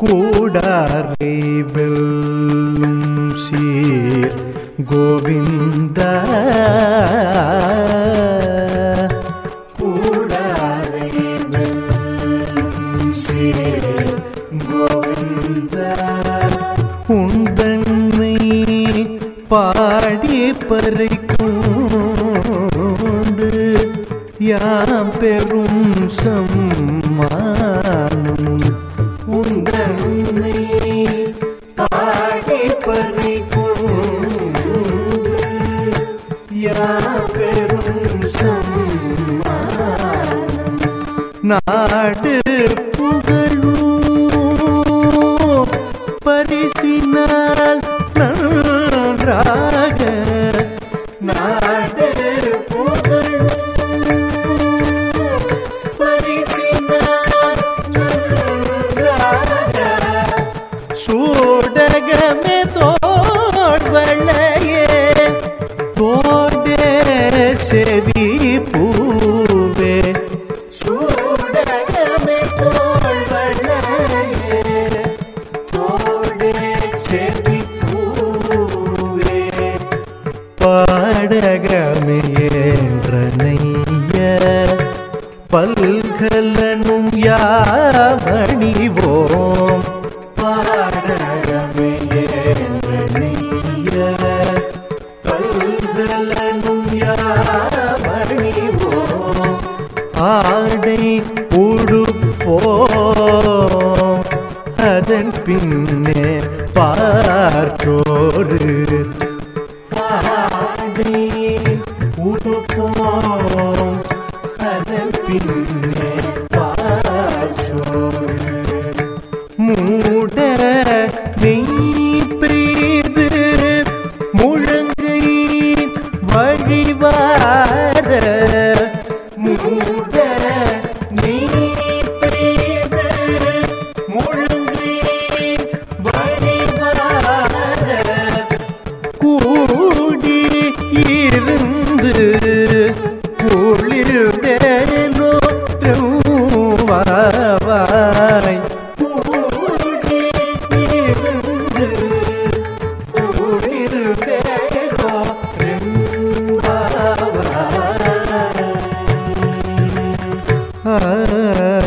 ش گوند گووند انڈن پاڑی پر یا پھر سم ناٹ گرو نل کرل یاو آدھے میت میت ملک بڑی بات کو ہاں ہاں